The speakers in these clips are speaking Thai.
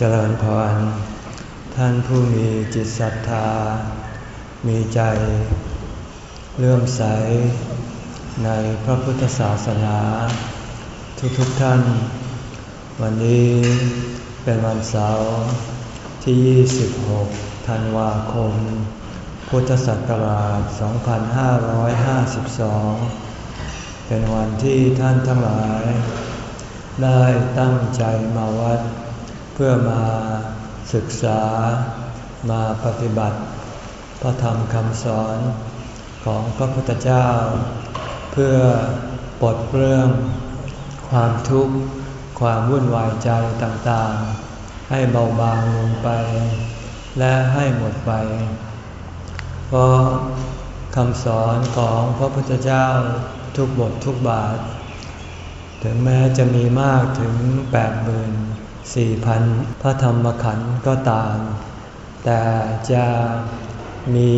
เจริญพร ท่านผู้มีจิตศรัทธา มีใจ เลื่อมใส ในพระพุทธศาสนา ทุกๆทท่าน วันนี้เป็นวันเสาร์ที่ 26 ธันวาคม พุทธศักราช 2552 เป็นวันที่ท่านทั้งหลาย ได้ตั้งใจมาวัดเพื่อมาศึกษามาปฏิบัติ พระธรรมคำสอนของพระพุทธเจ้า เพื่อปลดเปลื้องความทุกข์ ความวุ่นวายใจต่างๆ ให้เบาบางลงไป และให้หมดไป เพราะคำสอนของพระพุทธเจ้าทุกบททุกบาท ถึงแม้จะมีมากถึงแปดหมื่น สี่พันพระธรรมขันธ์ก็ตาม แต่จะมี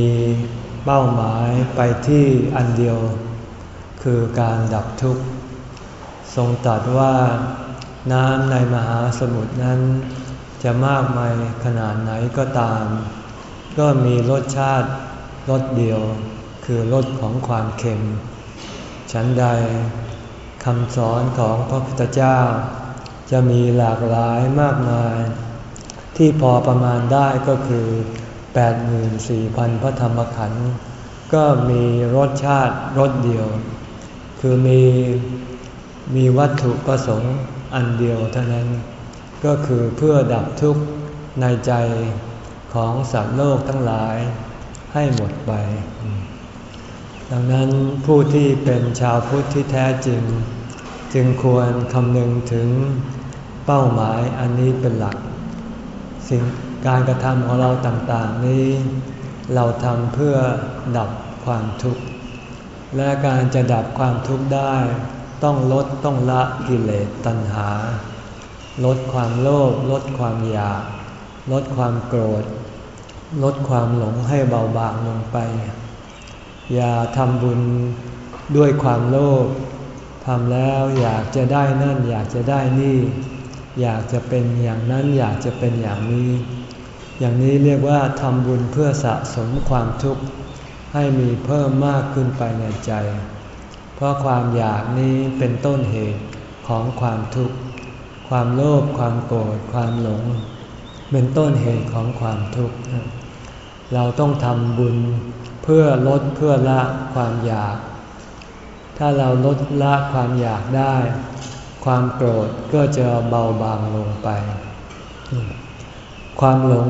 เป้าหมายไปที่อันเดียว คือการดับทุกข์ ทรงตรัสว่าน้ำในมหาสมุทรนั้น จะมากมายขนาดไหนก็ตาม ก็มีรสชาติรสเดียวคือรสของความเค็ม ฉันใดคำสอนของพระพุทธเจ้า จะมีหลากหลายมากมาย ที่พอประมาณได้ก็คือ 84,000 พระธรรมขันธ์ก็มีรสชาติรสเดียว คือมีมีวัตถุประสงค์อันเดียวเท่านั้น ก็คือเพื่อดับทุกข์ในใจของสัตว์โลกทั้งหลายให้หมดไป ดังนั้นผู้ที่เป็นชาวพุทธที่แท้จริง จึงควรคำนึงถึง เป้าหมายอันนี้เป็นหลัก สิ่งการกระทำของเราต่างๆนี้ เราทำเพื่อดับความทุกข์ และการจะดับความทุกข์ได้ ต้องลดต้องละกิเลสตัณหา ลดความโลภลดความอยาก ลดความโกรธ ลดความหลงให้เบาบางลงไป อย่าทำบุญด้วยความโลภทำแล้วอยากจะได้นั่นอยากจะได้นี่ อยากจะเป็นอย่างนั้นอยากจะเป็นอย่างนี้ อย่างนี้เรียกว่าทำบุญเพื่อสะสมความทุกข์ให้มีเพิ่มมากขึ้นไปในใจ เพราะความอยากนี้เป็นต้นเหตุของความทุกข์ ความโลภ ความโกรธ ความหลง เป็นต้นเหตุของความทุกข์ เราต้องทำบุญเพื่อลดเพื่อละความอยาก ถ้าเราลดละความอยากได้ ความโกรธก็จะเบาบางลงไป ความหลง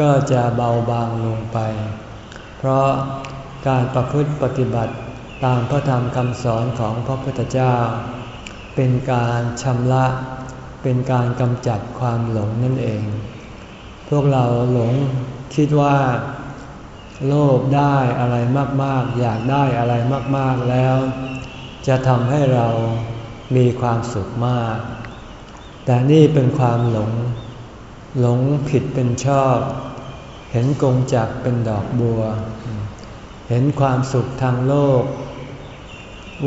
ก็จะเบาบางลงไป เพราะการประพฤติปฏิบัติตามพระธรรมคำสอนของพระพุทธเจ้า เป็นการชำระเป็นการกำจัดความหลงนั่นเอง พวกเราหลงคิดว่า โลภได้อะไรมากๆ อยากได้อะไรมากๆแล้ว จะทำให้เรา มีความสุขมาก แต่นี่เป็นความหลง หลงผิดเป็นชอบ เห็นกงจักเป็นดอกบัว เห็นความสุขทางโลก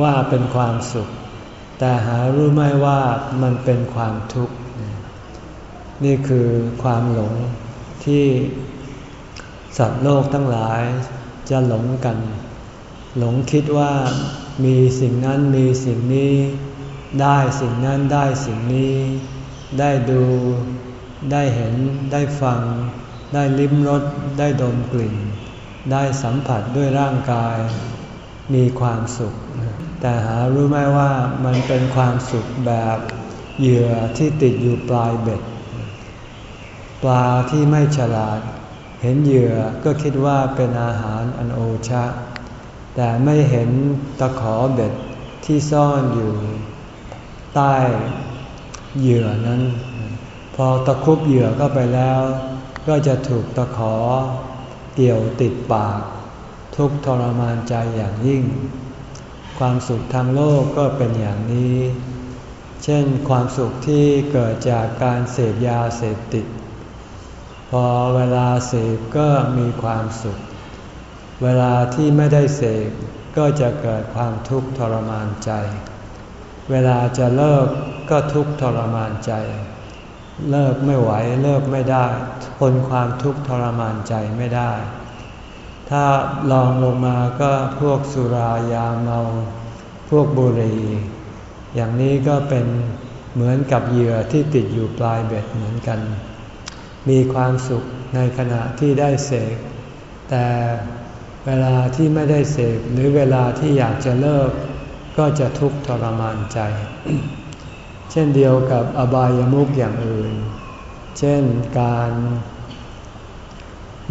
ว่าเป็นความสุข แต่หารู้ไม่ว่ามันเป็นความทุกข์ นี่คือความหลงที่สัตว์โลกทั้งหลายจะหลงกัน หลงคิดว่ามีสิ่งนั้นมีสิ่งนี้ ได้สิ่งนั้นได้สิ่งนี้ ได้ดู ได้เห็น ได้ฟัง ได้ลิ้มรส ได้ดมกลิ่น ได้สัมผัสด้วยร่างกาย มีความสุข แต่หารู้ไหมว่ามันเป็นความสุขแบบเหยื่อที่ติดอยู่ปลายเบ็ด ปลาที่ไม่ฉลาด เห็นเหยื่อก็คิดว่าเป็นอาหารอันโอชะ แต่ไม่เห็นตะขอเบ็ดที่ซ่อนอยู่ ใต้เหยื่อนั้น พอตะคุบเหยื่อเข้าไปแล้ว ก็จะถูกตะขอเกี่ยวติดปาก ทุกทรมานใจอย่างยิ่ง ความสุขทางโลกก็เป็นอย่างนี้ เช่นความสุขที่เกิดจากการเสพยาเสพติด พอเวลาเสพก็มีความสุข เวลาที่ไม่ได้เสพก็จะเกิดความทุกข์ทรมานใจ เวลาจะเลิกก็ทุกข์ทรมานใจ เลิกไม่ไหวเลิกไม่ได้ ทนความทุกข์ทรมานใจไม่ได้ ถ้าลองลงมาก็พวกสุรายาเมา พวกบุหรี่อย่างนี้ก็เป็นเหมือนกับเหยื่อที่ติดอยู่ปลายเบ็ดเหมือนกัน มีความสุขในขณะที่ได้เสก แต่เวลาที่ไม่ได้เสกหรือเวลาที่อยากจะเลิก ก็จะทุกข์ทรมานใจ เช่นเดียวกับอบายามุกอย่างอื่น เช่นการ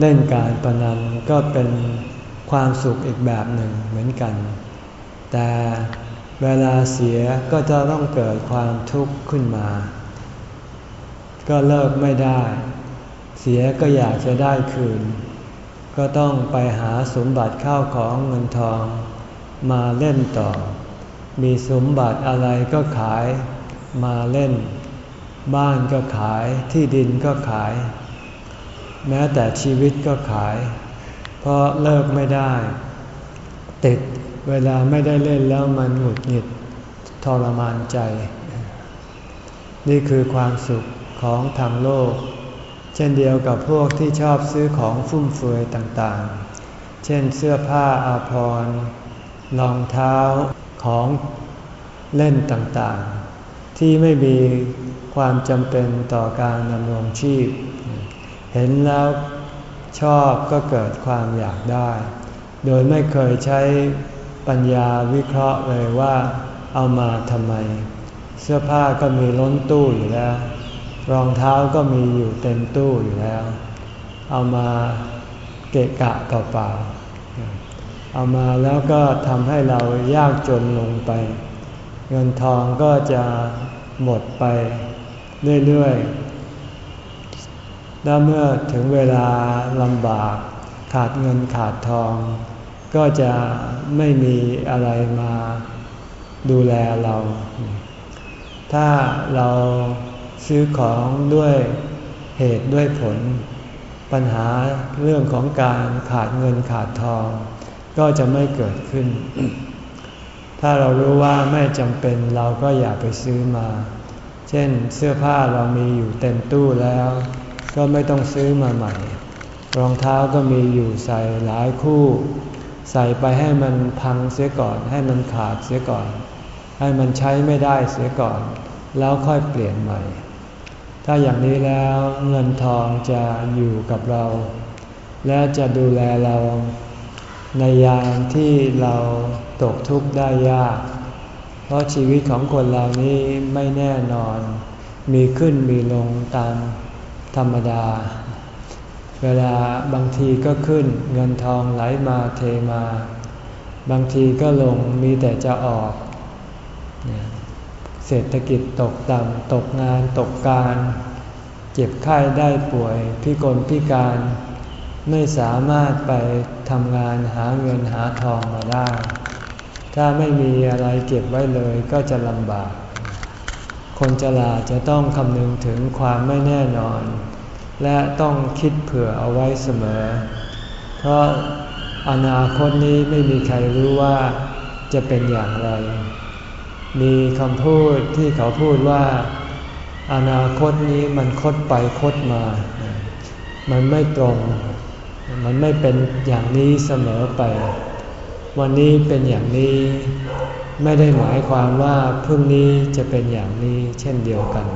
เล่นการประนันก็เป็นความสุขอีกแบบหนึ่งเหมือนกัน แต่เวลาเสียก็จะต้องเกิดความทุกข์ขึ้นมา ก็เลิกไม่ได้ เสียก็อยากจะได้คืน ก็ต้องไปหาสมบัติข้าวของเงินทองมาเล่นต่อ มีสมบัติอะไรก็ขายมาเล่น บ้านก็ขายที่ดินก็ขาย แม้แต่ชีวิตก็ขาย เพราะเลิกไม่ได้ ติดเวลาไม่ได้เล่นแล้วมันหงุดหงิดทรมานใจ นี่คือความสุขของทางโลก เช่นเดียวกับพวกที่ชอบซื้อของฟุ่มเฟือยต่างๆ เช่นเสื้อผ้าอาภรณ์รองเท้า ของเล่นต่างๆ ที่ไม่มีความจำเป็นต่อการดำรงชีพ เห็นแล้วชอบก็เกิดความอยากได้ โดยไม่เคยใช้ปัญญาวิเคราะห์เลยว่าเอามาทำไม เสื้อผ้าก็มีล้นตู้อยู่แล้ว รองเท้าก็มีอยู่เต็มตู้อยู่แล้ว เอามาเกะกะเปล่าๆ เอามาแล้วก็ทำให้เรายากจนลงไป เงินทองก็จะหมดไปเรื่อยๆ แล้วเมื่อถึงเวลาลำบากขาดเงินขาดทอง ก็จะไม่มีอะไรมาดูแลเรา ถ้าเราซื้อของด้วยเหตุด้วยผล ปัญหาเรื่องของการขาดเงินขาดทอง ก็จะไม่เกิดขึ้น ถ้าเรารู้ว่าไม่จำเป็นเราก็อย่าไปซื้อมา เช่นเสื้อผ้าเรามีอยู่เต็มตู้แล้ว ก็ไม่ต้องซื้อมาใหม่ รองเท้าก็มีอยู่ใส่หลายคู่ ใส่ไปให้มันพังเสียก่อน ให้มันขาดเสียก่อน ให้มันใช้ไม่ได้เสียก่อน แล้วค่อยเปลี่ยนใหม่ ถ้าอย่างนี้แล้วเงินทองจะอยู่กับเรา และจะดูแลเรา ในยามที่เราตกทุกข์ได้ยาก เพราะชีวิตของคนเรานี้ไม่แน่นอน มีขึ้นมีลงตามธรรมดา เวลาบางทีก็ขึ้นเงินทองไหลมาเทมา บางทีก็ลงมีแต่จะออก เศรษฐกิจตกต่ำตกงานตกการ เจ็บไข้ได้ป่วยพิกลพิการ ไม่สามารถไปทำงานหาเงินหาทองมาได้ ถ้าไม่มีอะไรเก็บไว้เลยก็จะลำบาก คนจลาจะต้องคำนึงถึงความไม่แน่นอน และต้องคิดเผื่อเอาไว้เสมอ เพราะอนาคตนี้ไม่มีใครรู้ว่าจะเป็นอย่างไร มีคำพูดที่เขาพูดว่าอนาคตนี้มันคดไปคดมา มันไม่ตรง มันไม่เป็นอย่างนี้เสมอไป วันนี้เป็นอย่างนี้ ไม่ได้หมายความว่าพรุ่งนี้จะเป็นอย่างนี้เช่นเดียวกัน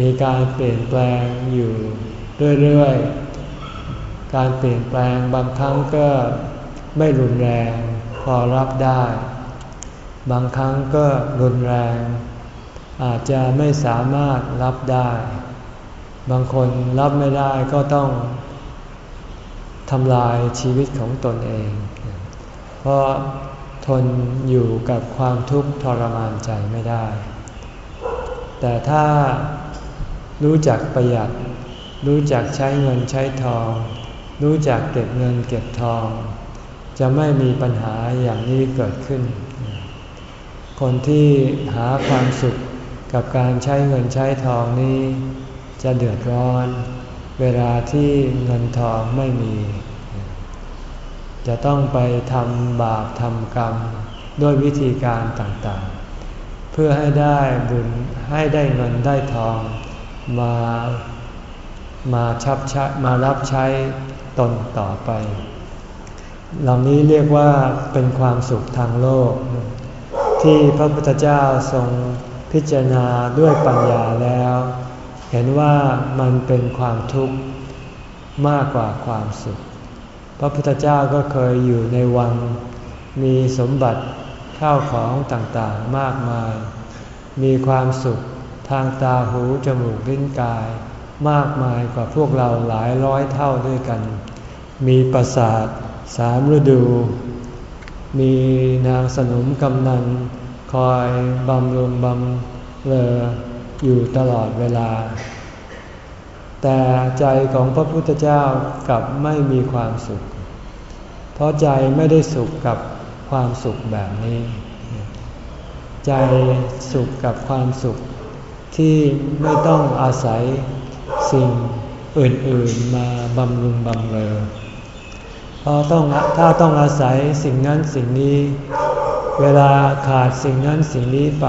มีการเปลี่ยนแปลงอยู่เรื่อยๆ การเปลี่ยนแปลงบางครั้งก็ไม่รุนแรงพอรับได้ บางครั้งก็รุนแรง อาจจะไม่สามารถรับได้ บางคนรับไม่ได้ก็ต้อง ทำลายชีวิตของตนเอง เพราะทนอยู่กับความทุกข์ทรมานใจไม่ได้ แต่ถ้ารู้จักประหยัด รู้จักใช้เงินใช้ทอง รู้จักเก็บเงินเก็บทอง จะไม่มีปัญหาอย่างนี้เกิดขึ้น คนที่หาความสุขกับการใช้เงินใช้ทองนี้ จะเดือดร้อน เวลาที่เงินทองไม่มี จะต้องไปทำบาปทำกรรมด้วยวิธีการต่างๆ เพื่อให้ได้บุญให้ได้เงินได้ทองมามาชับชมารับใช้ตนต่อไป เหล่านี้เรียกว่าเป็นความสุขทางโลก ที่พระพุทธเจ้าทรงพิจารณาด้วยปัญญาแล้ว เห็นว่ามันเป็นความทุกข์มากกว่าความสุข พระพุทธเจ้าก็เคยอยู่ในวัง มีสมบัติข้าวของต่างๆมากมาย มีความสุขทางตาหูจมูกลิ้นกาย มากมายกว่าพวกเราหลายร้อยเท่าด้วยกัน มีประสาทสามฤดู มีนางสนมกำนัน คอยบำรุงบำเลอ อยู่ตลอดเวลา แต่ใจของพระพุทธเจ้ากลับไม่มีความสุข เพราะใจไม่ได้สุขกับความสุขแบบนี้ ใจสุขกับความสุขที่ไม่ต้องอาศัยสิ่งอื่นๆมาบำรุงบำเรอเพราะต้องถ้าต้องอาศัยสิ่งนั้นสิ่งนี้ เวลาขาดสิ่งนั้นสิ่งนี้ไป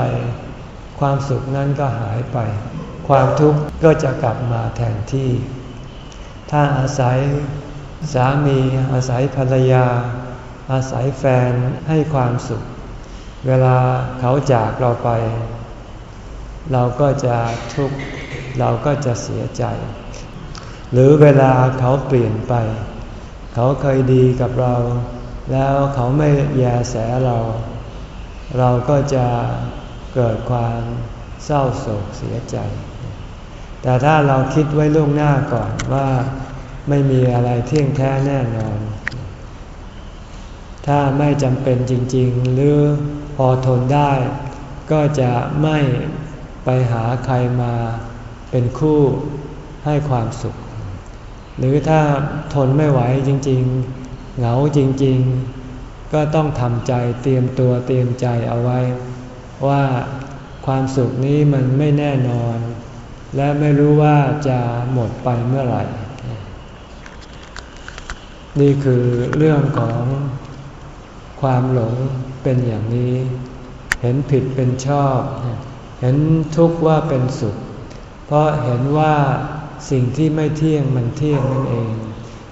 ความสุขนั้นก็หายไป ความทุกข์ก็จะกลับมาแทนที่ ถ้าอาศัยสามีอาศัยภรรยา อาศัยแฟนให้ความสุข เวลาเขาจากเราไป เราก็จะทุกข์เราก็จะเสียใจ หรือเวลาเขาเปลี่ยนไป เขาเคยดีกับเรา แล้วเขาไม่แยแสเรา เราก็จะ เกิดความเศร้าโศกเสียใจ แต่ถ้าเราคิดไว้ล่วงหน้าก่อนว่าไม่มีอะไรเที่ยงแท้แน่นอน ถ้าไม่จำเป็นจริง ๆ หรือพอทนได้ ก็จะไม่ไปหาใครมาเป็นคู่ให้ความสุข หรือถ้าทนไม่ไหวจริง ๆ เหงาจริง ๆ ก็ต้องทำใจเตรียมตัวเตรียมใจเอาไว้ ว่าความสุขนี้มันไม่แน่นอน และไม่รู้ว่าจะหมดไปเมื่อไหร่ นี่คือเรื่องของความหลงเป็นอย่างนี้ เห็นผิดเป็นชอบ เห็นทุกข์ว่าเป็นสุข เพราะเห็นว่าสิ่งที่ไม่เที่ยงมันเที่ยงนั่นเอง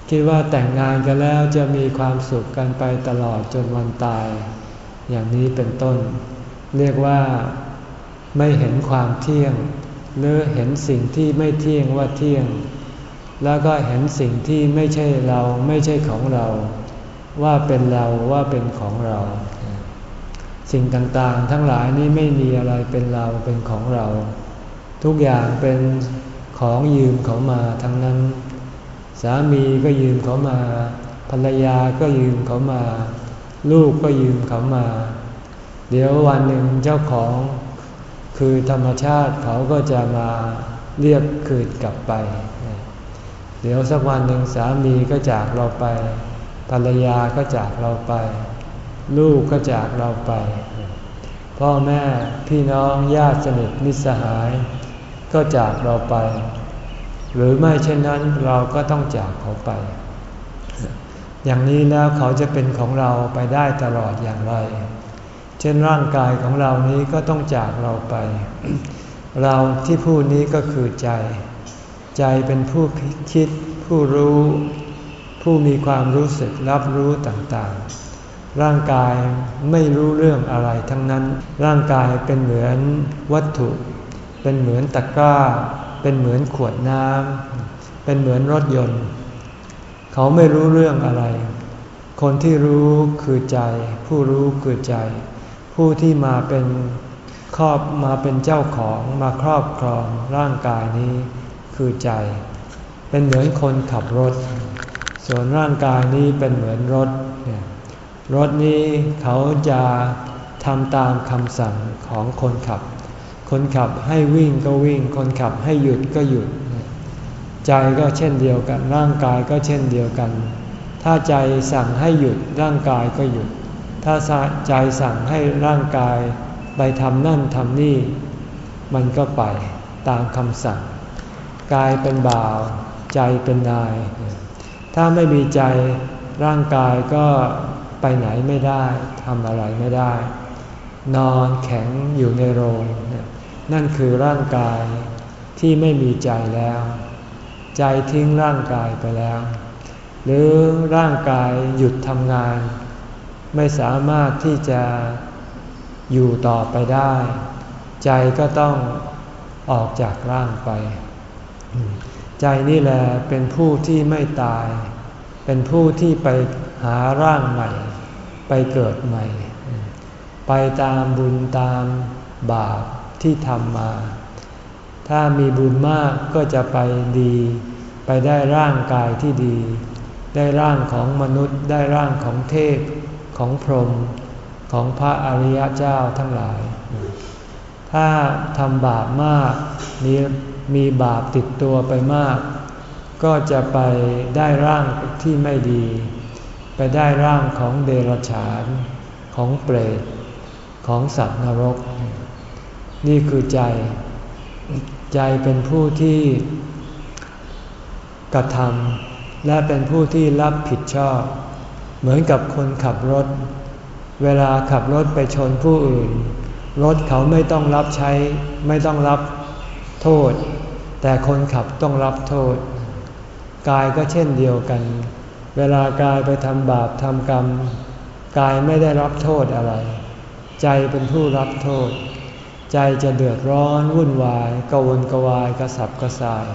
คิดว่าแต่งงานกันแล้วจะมีความสุขกันไปตลอดจนวันตาย อย่างนี้เป็นต้น เรียกว่าไม่เห็นความเที่ยง หรือเห็นสิ่งที่ไม่เที่ยงว่าเที่ยง แล้วก็เห็นสิ่งที่ไม่ใช่เราไม่ใช่ของเรา ว่าเป็นเราว่าเป็นของเรา สิ่งต่างๆ ทั้งหลายนี้ไม่มีอะไรเป็นเราเป็นของเรา ทุกอย่างเป็นของยืมเขามาทั้งนั้น สามีก็ยืมเขามา ภรรยาก็ยืมเขามา ลูกก็ยืมเขามา เดี๋ยววันหนึ่งเจ้าของคือธรรมชาติเขาก็จะมาเรียกคืนกลับไป เดี๋ยวสักวันหนึ่งสามีก็จากเราไป ภรรยาก็จากเราไป ลูกก็จากเราไป พ่อแม่พี่น้องญาติสนิทมิตรสหาย ก็จากเราไป หรือไม่เช่นนั้นเราก็ต้องจากเขาไป อย่างนี้แล้วเขาจะเป็นของเราไปได้ตลอดอย่างไร ช่นร่างกายของเรานี้ก็ต้องจากเราไป เราที่พูดนี้ก็คือใจ ใจเป็นผู้คิด ผู้รู้ ผู้มีความรู้สึกรับรู้ต่างๆ ร่างกายไม่รู้เรื่องอะไรทั้งนั้น ร่างกายเป็นเหมือนวัตถุ เป็นเหมือนตะกร้า เป็นเหมือนขวดน้ำเป็นเหมือนรถยนต์ เขาไม่รู้เรื่องอะไร คนที่รู้คือใจ ผู้รู้คือใจ ผู้ที่มาเป็นครอบมาเป็นเจ้าของมาครอบครองร่างกายนี้คือใจ เป็นเหมือนคนขับรถ ส่วนร่างกายนี้เป็นเหมือนรถเนี่ยรถนี้เขาจะทำตามคำสั่งของคนขับ คนขับให้วิ่งก็วิ่ง คนขับให้หยุดก็หยุด ใจก็เช่นเดียวกัน ร่างกายก็เช่นเดียวกัน ถ้าใจสั่งให้หยุดร่างกายก็หยุด ถ้าใจสั่งให้ร่างกายไปทำนั่นทำนี่ มันก็ไปตามคำสั่ง กายเป็นบ่าว ใจเป็นนาย ถ้าไม่มีใจร่างกายก็ไปไหนไม่ได้ทำอะไรไม่ได้ นอนแข็งอยู่ในโรง นั่นคือร่างกายที่ไม่มีใจแล้ว ใจทิ้งร่างกายไปแล้ว หรือร่างกายหยุดทำงาน ไม่สามารถที่จะอยู่ต่อไปได้ ใจก็ต้องออกจากร่างไป ใจนี่แหละเป็นผู้ที่ไม่ตาย เป็นผู้ที่ไปหาร่างใหม่ ไปเกิดใหม่ ไปตามบุญตามบาปที่ทำมา ถ้ามีบุญมากก็จะไปดี ไปได้ร่างกายที่ดี ได้ร่างของมนุษย์ ได้ร่างของเทพ ของพรหมของพระอริยเจ้าทั้งหลาย ถ้าทำบาปมากมีมีบาปติดตัวไปมาก ก็จะไปได้ร่างที่ไม่ดี ไปได้ร่างของเดรัจฉาน ของเปรต ของสัตว์นรก นี่คือใจ ใจเป็นผู้ที่กระทำและเป็นผู้ที่รับผิดชอบ เหมือนกับคนขับรถ เวลาขับรถไปชนผู้อื่น รถเขาไม่ต้องรับใช้ ไม่ต้องรับโทษ แต่คนขับต้องรับโทษ กายก็เช่นเดียวกัน เวลากายไปทำบาปทำกรรม กายไม่ได้รับโทษอะไร ใจเป็นผู้รับโทษ ใจจะเดือดร้อนวุ่นวายกวนกวายกระสับกระส่าย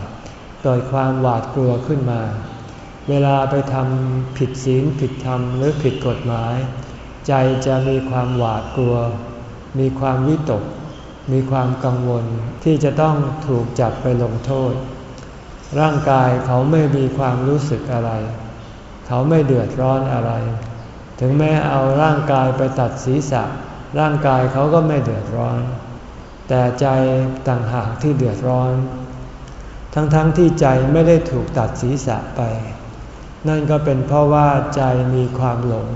เกิดความหวาดกลัวขึ้นมา เวลาไปทำผิดศีลผิดธรรมหรือผิดกฎหมาย ใจจะมีความหวาดกลัว มีความวิตก มีความกังวลที่จะต้องถูกจับไปลงโทษ ร่างกายเขาไม่มีความรู้สึกอะไร เขาไม่เดือดร้อนอะไร ถึงแม้เอาร่างกายไปตัดศีรษะ ร่างกายเขาก็ไม่เดือดร้อน แต่ใจต่างหากที่เดือดร้อน ทั้งๆทที่ใจไม่ได้ถูกตัดศีรษะไป นั่นก็เป็นเพราะว่าใจมีความหลง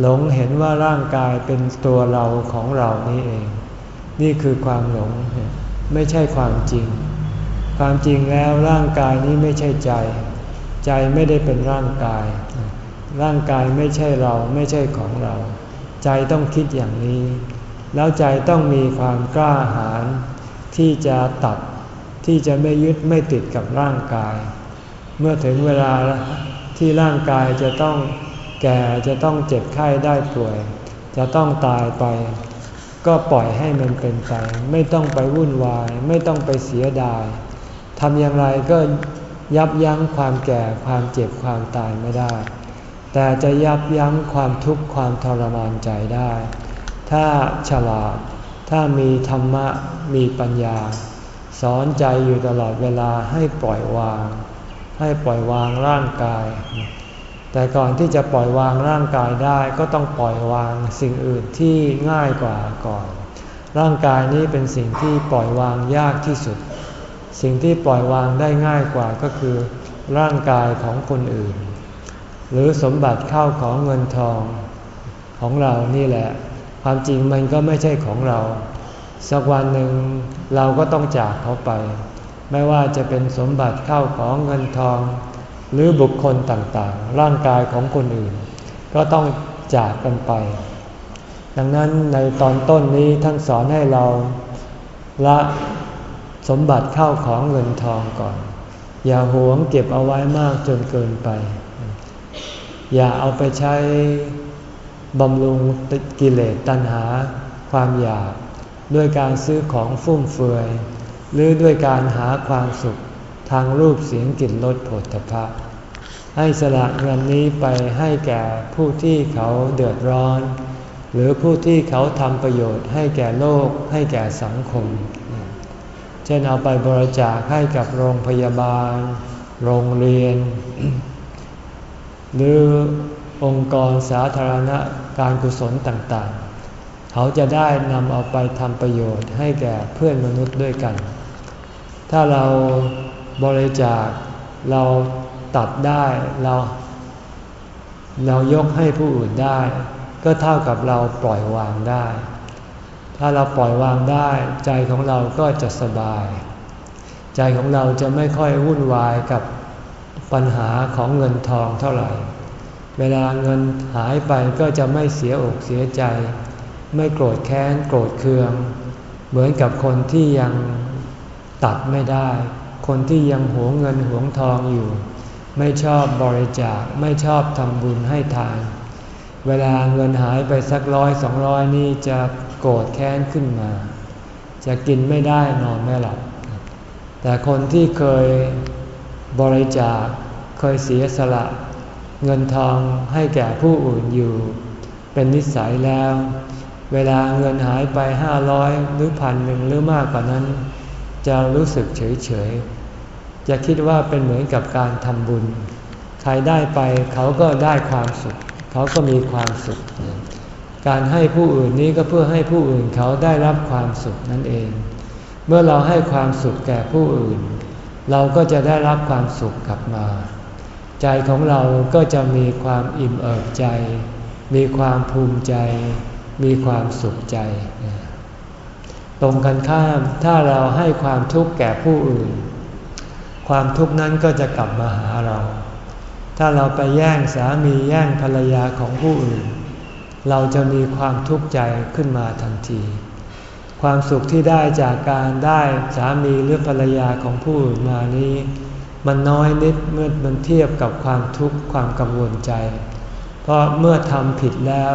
หลงเห็นว่าร่างกายเป็นตัวเราของเรานี่เอง นี่คือความหลง ไม่ใช่ความจริง ความจริงแล้วร่างกายนี้ไม่ใช่ใจ ใจไม่ได้เป็นร่างกาย ร่างกายไม่ใช่เราไม่ใช่ของเรา ใจต้องคิดอย่างนี้ แล้วใจต้องมีความกล้าหาญที่จะตัดที่จะไม่ยึดไม่ติดกับร่างกาย เมื่อถึงเวลา ที่ร่างกายจะต้องแก่จะต้องเจ็บไข้ได้ป่วย จะต้องตายไป ก็ปล่อยให้มันเป็นไป ไม่ต้องไปวุ่นวาย ไม่ต้องไปเสียดายทำอย่างไรก็ยับยั้งความแก่ความเจ็บความตายไม่ได้ แต่จะยับยั้งความทุกข์ความทรมานใจได้ ถ้าฉลาด ถ้ามีธรรมะมีปัญญา สอนใจอยู่ตลอดเวลาให้ปล่อยวาง ให้ปล่อยวางร่างกาย แต่ก่อนที่จะปล่อยวางร่างกายได้ก็ต้องปล่อยวางสิ่งอื่นที่ง่ายกว่าก่อน ร่างกายนี้เป็นสิ่งที่ปล่อยวางยากที่สุด สิ่งที่ปล่อยวางได้ง่ายกว่าก็คือ ร่างกายของคนอื่น หรือสมบัติเข้าของเงินทองของเรานี่แหละ ความจริงมันก็ไม่ใช่ของเรา สักวันหนึ่งเราก็ต้องจากเขาไป ไม่ว่าจะเป็นสมบัติเข้าของเงินทอง หรือบุคคลต่างๆ ร่างกายของคนอื่น ก็ต้องจากกันไป ดังนั้นในตอนต้นนี้ท่านสอนให้เราละสมบัติเข้าของเงินทองก่อน อย่าหวงเก็บเอาไว้มากจนเกินไป อย่าเอาไปใช้บำรุงกิเลสตัณหา ความอยาก ด้วยการซื้อของฟุ่มเฟือย หรือด้วยการหาความสุขทางรูปเสียงกลิ่นรสผลตภะให้สละเงินนี้ไปให้แก่ผู้ที่เขาเดือดร้อน หรือผู้ที่เขาทำประโยชน์ให้แก่โลกให้แก่สังคม เช่นเอาไปบริจาคให้กับโรงพยาบาล โรงเรียน หรือองค์กรสาธารณะการกุศลต่างๆ เขาจะได้นำเอาไปทำประโยชน์ให้แก่เพื่อนมนุษย์ด้วยกัน ถ้าเราบริจาคเราตัดได้เราเรายกให้ผู้อื่นได้ ก็เท่ากับเราปล่อยวางได้ ถ้าเราปล่อยวางได้ ใจของเราก็จะสบาย ใจของเราจะไม่ค่อยวุ่นวายกับปัญหาของเงินทองเท่าไหร่ เวลาเงินหายไปก็จะไม่เสียอกเสียใจ ไม่โกรธแค้นโกรธเคือง เหมือนกับคนที่ยัง ตัดไม่ได้ คนที่ยังหวงเงินหวงทองอยู่ ไม่ชอบบริจาคไม่ชอบทำบุญให้ทาน เวลาเงินหายไปสักร้อยสองร้อยนี่จะโกรธแค้นขึ้นมา จะกินไม่ได้นอนไม่หลับ แต่คนที่เคยบริจาคเคยเสียสละ เงินทองให้แก่ผู้อื่นอยู่ เป็นนิสัยแล้ว เวลาเงินหายไปห้าร้อยหรือพันหนึ่งหรือมากกว่านั้น จะรู้สึกเฉยเฉยจะคิดว่าเป็นเหมือนกับการทำบุญ ใครได้ไปเขาก็ได้ความสุข เขาก็มีความสุข การให้ผู้อื่นนี้ก็เพื่อให้ผู้อื่นเขาได้รับความสุขนั่นเอง เมื่อเราให้ความสุขแก่ผู้อื่น เราก็จะได้รับความสุขกลับมา ใจของเราก็จะมีความอิ่มเอิบใจ มีความภูมิใจ มีความสุขใจ ตรงกันข้าม ถ้าเราให้ความทุกข์แก่ผู้อื่น ความทุกข์นั้นก็จะกลับมาหาเรา ถ้าเราไปแย่งสามีแย่งภรรยาของผู้อื่น เราจะมีความทุกข์ใจขึ้นมาทันที ความสุขที่ได้จากการได้สามีหรือภรรยาของผู้อื่นมานี้ มันน้อยนิดเมื่อมันเทียบกับความทุกข์ความกังวลใจ เพราะเมื่อทำผิดแล้ว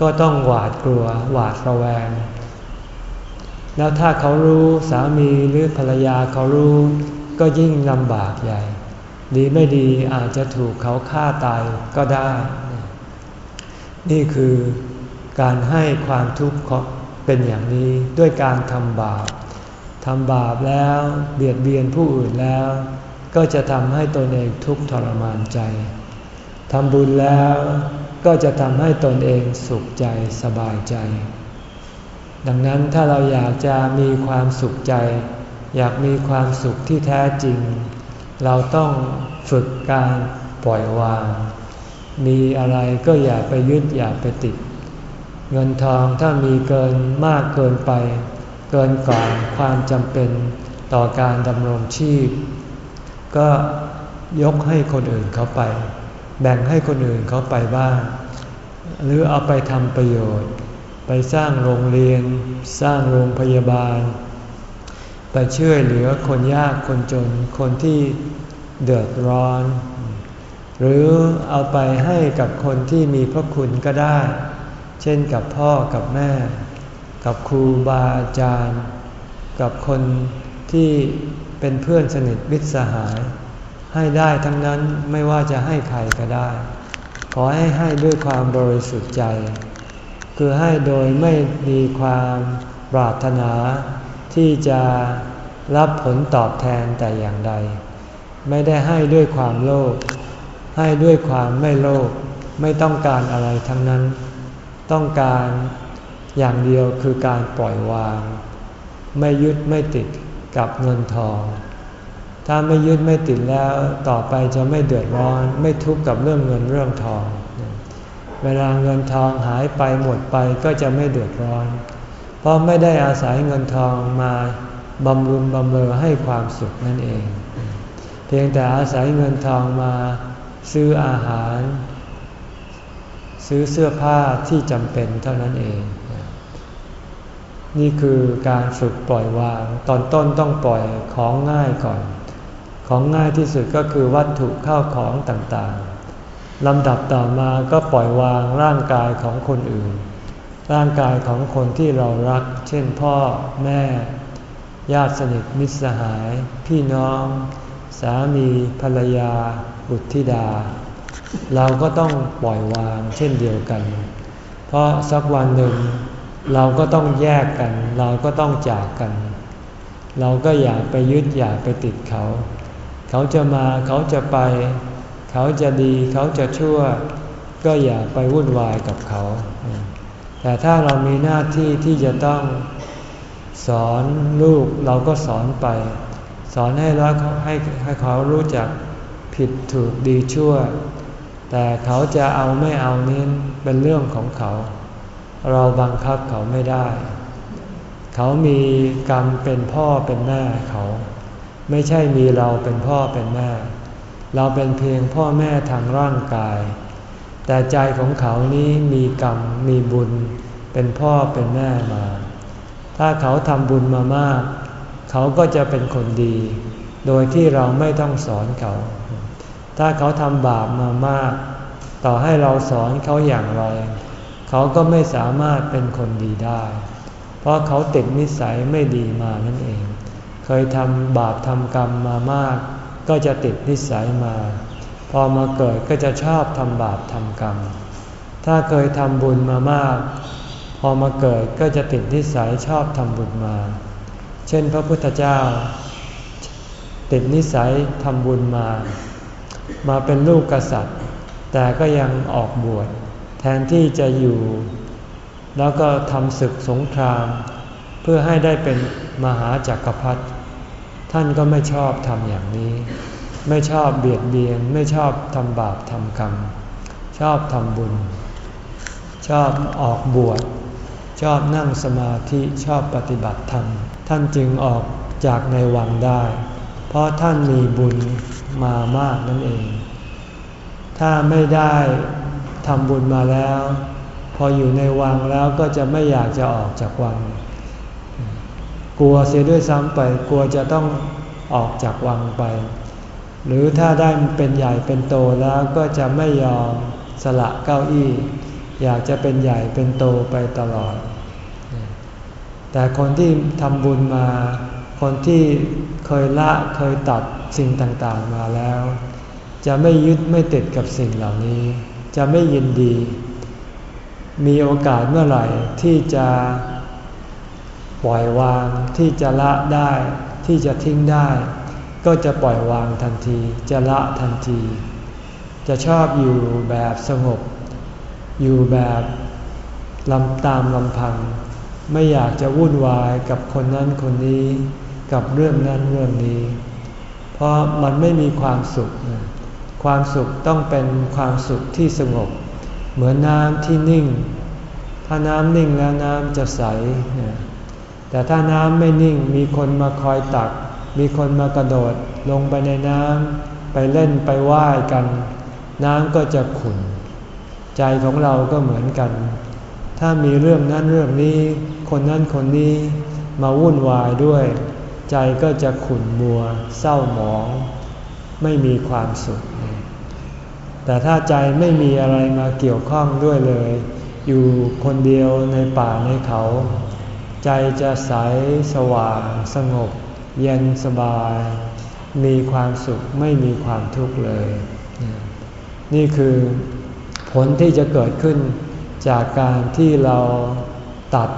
ก็ต้องหวาดกลัวหวาดระแวง แล้วถ้าเขารู้สามีหรือภรรยาเขารู้ ก็ยิ่งลำบากใหญ่ ดีไม่ดีอาจจะถูกเขาฆ่าตายก็ได้ นี่คือการให้ความทุกข์เป็นอย่างนี้ด้วยการทำบาปทำบาปแล้วเบียดเบียนผู้อื่นแล้ว ก็จะทำให้ตนเองทุกข์ทรมานใจทำบุญแล้วก็จะทำให้ตนเองสุขใจสบายใจ ดังนั้นถ้าเราอยากจะมีความสุขใจ อยากมีความสุขที่แท้จริง เราต้องฝึกการปล่อยวาง มีอะไรก็อย่าไปยึดอย่าไปติด เงินทองถ้ามีเกินมากเกินไป เกินกว่าความจำเป็นต่อการดำรงชีพ ก็ยกให้คนอื่นเขาไป แบ่งให้คนอื่นเขาไปบ้าง หรือเอาไปทำประโยชน์ ไปสร้างโรงเรียน สร้างโรงพยาบาล ไปช่วยเหลือคนยากคนจนคนที่เดือดร้อน หรือเอาไปให้กับคนที่มีพระคุณก็ได้ เช่นกับพ่อกับแม่ กับครูบาอาจารย์ กับคนที่เป็นเพื่อนสนิทมิตรสหาย ให้ได้ทั้งนั้นไม่ว่าจะให้ใครก็ได้ ขอให้ให้ด้วยความบริสุทธิ์ใจ คือให้โดยไม่มีความปรารถนา ที่จะรับผลตอบแทนแต่อย่างใด ไม่ได้ให้ด้วยความโลภให้ด้วยความไม่โลภไม่ต้องการอะไรทั้งนั้น ต้องการอย่างเดียวคือการปล่อยวาง ไม่ยึดไม่ติดกับเงินทอง ถ้าไม่ยึดไม่ติดแล้วต่อไปจะไม่เดือดร้อน ไม่ทุกข์กับเรื่องเงินเรื่องทอง เวลาเงินทองหายไปหมดไปก็จะไม่เดือดร้อน เพราะไม่ได้อาศัยเงินทองมาบำรุงบำเรอให้ความสุขนั่นเอง เพียงแต่อาศัยเงินทองมาซื้ออาหาร ซื้อเสื้อผ้าที่จำเป็นเท่านั้นเอง นี่คือการฝึกปล่อยวาง ตอนต้นต้องปล่อยของง่ายก่อน ของง่ายที่สุดก็คือวัตถุเข้าของต่างๆ ลำดับต่อมาก็ปล่อยวางร่างกายของคนอื่น ร่างกายของคนที่เรารัก เช่นพ่อแม่ ญาติสนิทมิตรสหาย พี่น้อง สามีภรรยา บุตรธิดา เราก็ต้องปล่อยวางเช่นเดียวกัน เพราะสักวันหนึ่ง เราก็ต้องแยกกัน เราก็ต้องจากกัน เราก็อย่าไปยึดอย่าไปติดเขา เขาจะมาเขาจะไป เขาจะดีเขาจะชั่ว ก็อย่าไปวุ่นวายกับเขา แต่ถ้าเรามีหน้าที่ที่จะต้องสอนลูกเราก็สอนไป สอนให้รักให้ให้เขารู้จักผิดถูกดีชั่ว แต่เขาจะเอาไม่เอานี้เป็นเรื่องของเขา เราบังคับเขาไม่ได้ เขามีกรรมเป็นพ่อเป็นแม่เขา ไม่ใช่มีเราเป็นพ่อเป็นแม่ เราเป็นเพียงพ่อแม่ทางร่างกาย แต่ใจของเขานี้มีกรรมมีบุญ เป็นพ่อเป็นแม่มา ถ้าเขาทำบุญมามาก เขาก็จะเป็นคนดี โดยที่เราไม่ต้องสอนเขา ถ้าเขาทำบาปมามาก ต่อให้เราสอนเขาอย่างไร เขาก็ไม่สามารถเป็นคนดีได้ เพราะเขาติดนิสัยไม่ดีมานั่นเอง เคยทำบาปทำกรรมมามาก ก็จะติดนิสัยมา พอมาเกิดก็จะชอบทำบาปทำกรรม ถ้าเคยทำบุญมามาก พอมาเกิดก็จะติดนิสัยชอบทำบุญมา เช่นพระพุทธเจ้า ติดนิสัยทำบุญมา มาเป็นลูกกษัตริย์ แต่ก็ยังออกบวชแทนที่จะอยู่ แล้วก็ทำศึกสงคราม เพื่อให้ได้เป็นมหาจักรพรรดิ ท่านก็ไม่ชอบทำอย่างนี้ ไม่ชอบเบียดเบียน ไม่ชอบทำบาปทำกรรม ชอบทำบุญ ชอบออกบวช ชอบนั่งสมาธิ ชอบปฏิบัติธรรม ท่านจึงออกจากในวังได้ เพราะท่านมีบุญมามากนั่นเอง ถ้าไม่ได้ทำบุญมาแล้ว พออยู่ในวังแล้วก็จะไม่อยากจะออกจากวัง กลัวเสียด้วยซ้ำไปกลัวจะต้องออกจากวังไป หรือถ้าได้เป็นใหญ่เป็นโตแล้วก็จะไม่ยอมสละเก้าอี้ อยากจะเป็นใหญ่เป็นโตไปตลอด แต่คนที่ทำบุญมา คนที่เคยละเคยตัดสิ่งต่างๆมาแล้ว จะไม่ยึดไม่ติดกับสิ่งเหล่านี้ จะไม่ยินดี มีโอกาสเมื่อไหร่ที่จะ ปล่อยวางที่จะละได้ที่จะทิ้งได้ ก็จะปล่อยวางทันที จะละทันที จะชอบอยู่แบบสงบ อยู่แบบลำตามลำพัง ไม่อยากจะวุ่นวายกับคนนั้นคนนี้กับเรื่องนั้นเรื่องนี้ เพราะมันไม่มีความสุข ความสุขต้องเป็นความสุขที่สงบ เหมือนน้ำที่นิ่ง ถ้าน้ำนิ่งแล้วน้ำจะใส แต่ถ้าน้ำไม่นิ่งมีคนมาคอยตัก มีคนมากระโดดลงไปในน้ำไปเล่นไปว่ายกัน น้ำก็จะขุ่นใจของเราก็เหมือนกัน ถ้ามีเรื่องนั้นเรื่องนี้ คนนั้นคนนี้มาวุ่นวายด้วย ใจก็จะขุ่นมัว เศร้าหมอง ไม่มีความสุข แต่ถ้าใจไม่มีอะไรมาเกี่ยวข้องด้วยเลย อยู่คนเดียวในป่าในเขา ใจจะใสสว่างสงบ เย็นสบาย มีความสุขไม่มีความทุกข์เลย นี่คือผลที่จะเกิดขึ้นจากการที่เราตัด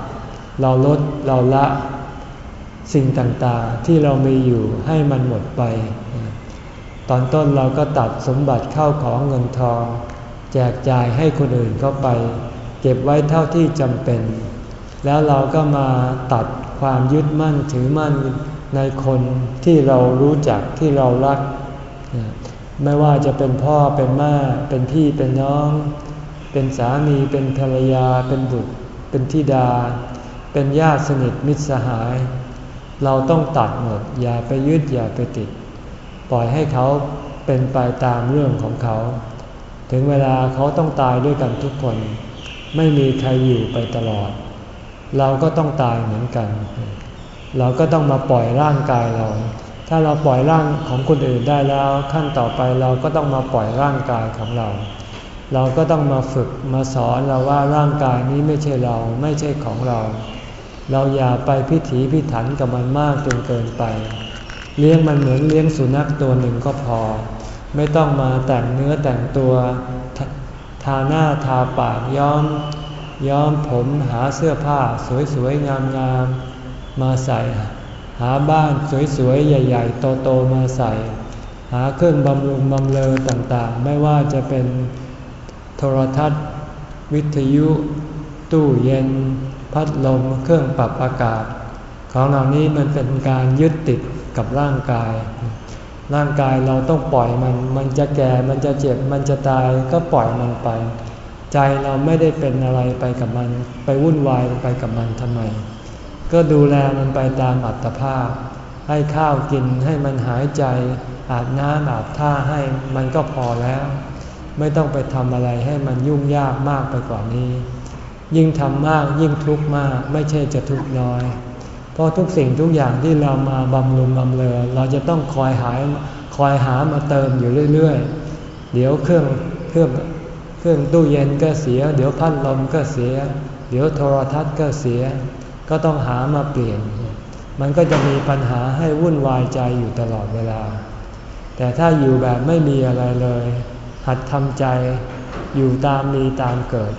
เราลดเราละสิ่งต่างๆ ที่เรามีอยู่ให้มันหมดไป ตอนต้นเราก็ตัดสมบัติเข้าของเงินทอง แจกจ่ายให้คนอื่นเข้าไป เก็บไว้เท่าที่จำเป็น แล้วเราก็มาตัดความยึดมั่นถือมั่นในคนที่เรารู้จักที่เรารัก ไม่ว่าจะเป็นพ่อเป็นแม่เป็นพี่เป็นน้อง เป็นสามีเป็นภรรยา เป็นบุตร เป็นธิดา เป็นญาติสนิทมิตรสหาย เราต้องตัดหมดอย่าไปยึดอย่าไปติด ปล่อยให้เขาเป็นไปตามเรื่องของเขา ถึงเวลาเขาต้องตายด้วยกันทุกคน ไม่มีใครอยู่ไปตลอด เราก็ต้องตายเหมือนกัน เราก็ต้องมาปล่อยร่างกายเรา ถ้าเราปล่อยร่างของคนอื่นได้แล้วขั้นต่อไปเราก็ต้องมาปล่อยร่างกายของเรา เราก็ต้องมาฝึกมาสอนเราว่าร่างกายนี้ไม่ใช่เราไม่ใช่ของเรา เราอย่าไปพิถีพิถันกับมันมากจนเกินไป เลี้ยงมันเหมือนเลี้ยงสุนัขตัวหนึ่งก็พอ ไม่ต้องมาแต่งเนื้อแต่งตัวทาหน้าทาปากย้อม ย้อมผมหาเสื้อผ้าสวยๆงามๆมาใส่ หาบ้านสวยๆใหญ่ ๆ โตๆมาใส่ หาเครื่องบำรุงบำเรอต่างๆ ไม่ว่าจะเป็นโทรทัศน์ วิทยุ ตู้เย็น พัดลมเครื่องปรับอากาศ ของเหล่านี้มันเป็นการยึดติดกับร่างกาย ร่างกายเราต้องปล่อยมัน มันจะแก่มันจะเจ็บมันจะตายก็ปล่อยมันไป ใจเราไม่ได้เป็นอะไรไปกับมัน ไปวุ่นวายไปกับมันทำไม ก็ดูแลมันไปตามอัตภาพ ให้ข้าวกินให้มันหายใจ อาบน้ำอาบท่าให้มันก็พอแล้ว ไม่ต้องไปทำอะไรให้มันยุ่งยากมากไปกว่านี้ ยิ่งทำมากยิ่งทุกข์มาก ไม่ใช่จะทุกข์น้อย เพราะทุกสิ่งทุกอย่างที่เรามาบำรุงบำเรอเราจะต้องคอยหายคอยหามาเติมอยู่เรื่อย ๆ เดี๋ยวเครื่องเครื่อง เครื่องตู้เย็นก็เสีย เดี๋ยวพัดลมก็เสีย เดี๋ยวโทรทัศน์ก็เสีย ก็ต้องหามาเปลี่ยน มันก็จะมีปัญหาให้วุ่นวายใจอยู่ตลอดเวลา แต่ถ้าอยู่แบบไม่มีอะไรเลย หัดทำใจอยู่ตามมีตามเกิด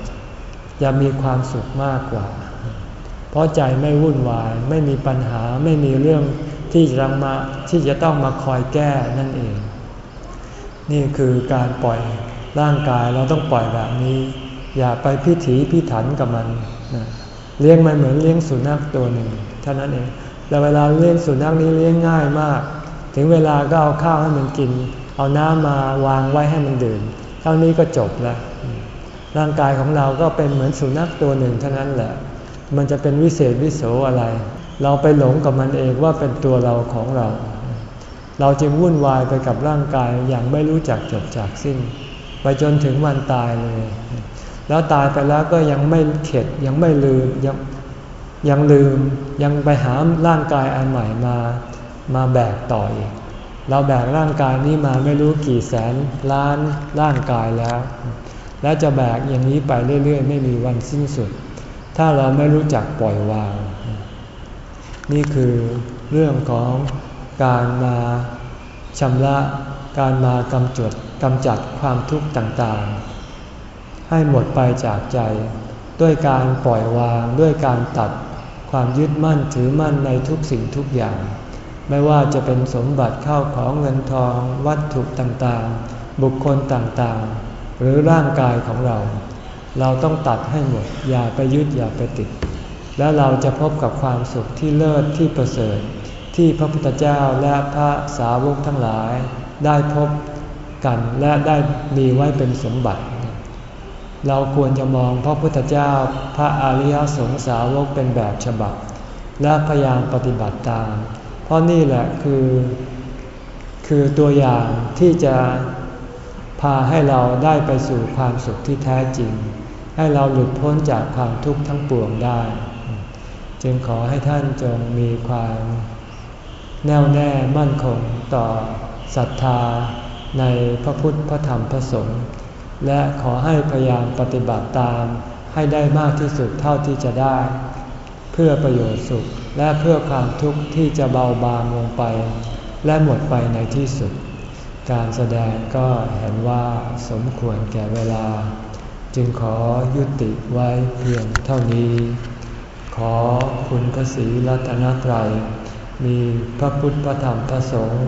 จะมีความสุขมากกว่า เพราะใจไม่วุ่นวาย ไม่มีปัญหาไม่มีเรื่องที่จะมาที่จะต้องมาคอยแก้นั่นเอง นี่คือการปล่อย ร่างกายเราต้องปล่อยแบบนี้ อย่าไปพิถีพิถันกับมันเลี้ยงมันเหมือนเลี้ยงสุนัขตัวหนึ่งเท่านั้นเองแล้วเวลาเลี้ยงสุนัขนี้เลี้ยงง่ายมาก ถึงเวลาก็เอาข้าวให้มันกิน เอาน้ำมาวางไว้ให้มันดื่มเท่านี้ก็จบแล้วร่างกายของเราก็เป็นเหมือนสุนัขตัวหนึ่งเท่านั้นแหละ มันจะเป็นวิเศษวิโสอะไร เราไปหลงกับมันเองว่าเป็นตัวเราของเรา เราจึงวุ่นวายไปกับร่างกายอย่างไม่รู้จักจบจากสิ้น ไปจนถึงวันตายเลย แล้วตายไปแล้วก็ยังไม่เข็ดยังไม่ลืมยังยังลืมยังไปหาร่างกายอันใหม่มามาแบกต่ออีก เราแบกร่างกายนี้มาไม่รู้กี่แสนล้านร่างกายแล้ว แล้วจะแบกอย่างนี้ไปเรื่อย ๆ ไม่มีวันสิ้นสุด ถ้าเราไม่รู้จักปล่อยวาง นี่คือเรื่องของการมาชำระการมากำจัด กำจัดความทุกข์ต่างๆ ให้หมดไปจากใจ ด้วยการปล่อยวางด้วยการตัดความยึดมั่นถือมั่นในทุกสิ่งทุกอย่าง ไม่ว่าจะเป็นสมบัติเข้าของเงินทอง วัตถุต่างๆ บุคคลต่างๆ หรือร่างกายของเรา เราต้องตัดให้หมดอย่าไปยึดอย่าไปติด แล้วเราจะพบกับความสุขที่เลิศที่ประเสริฐที่พระพุทธเจ้าและพระสาวกทั้งหลาย ได้พบ กันและได้มีไว้เป็นสมบัติ เราควรจะมองพระพุทธเจ้าพระอริยสงสาวกเป็นแบบฉบับ และพยายามปฏิบัติตาม เพราะนี่แหละคือ คือตัวอย่างที่จะพาให้เราได้ไปสู่ความสุขที่แท้จริง ให้เราหลุดพ้นจากความทุกข์ทั้งปวงได้ จึงขอให้ท่านจงมีความแน่วแน่มั่นคงต่อศรัทธา ในพระพุทธพระธรรมพระสงฆ์และขอให้พยายามปฏิบัติตามให้ได้มากที่สุดเท่าที่จะได้ เพื่อประโยชน์สุขและเพื่อความทุกข์ที่จะเบาบางลงไป และหมดไปในที่สุด การแสดงก็เห็นว่าสมควรแก่เวลา จึงขอยุติไว้เพียงเท่านี้ ขอคุณพระศรีรัตนตรัยมีพระพุทธพระธรรมพระสงฆ์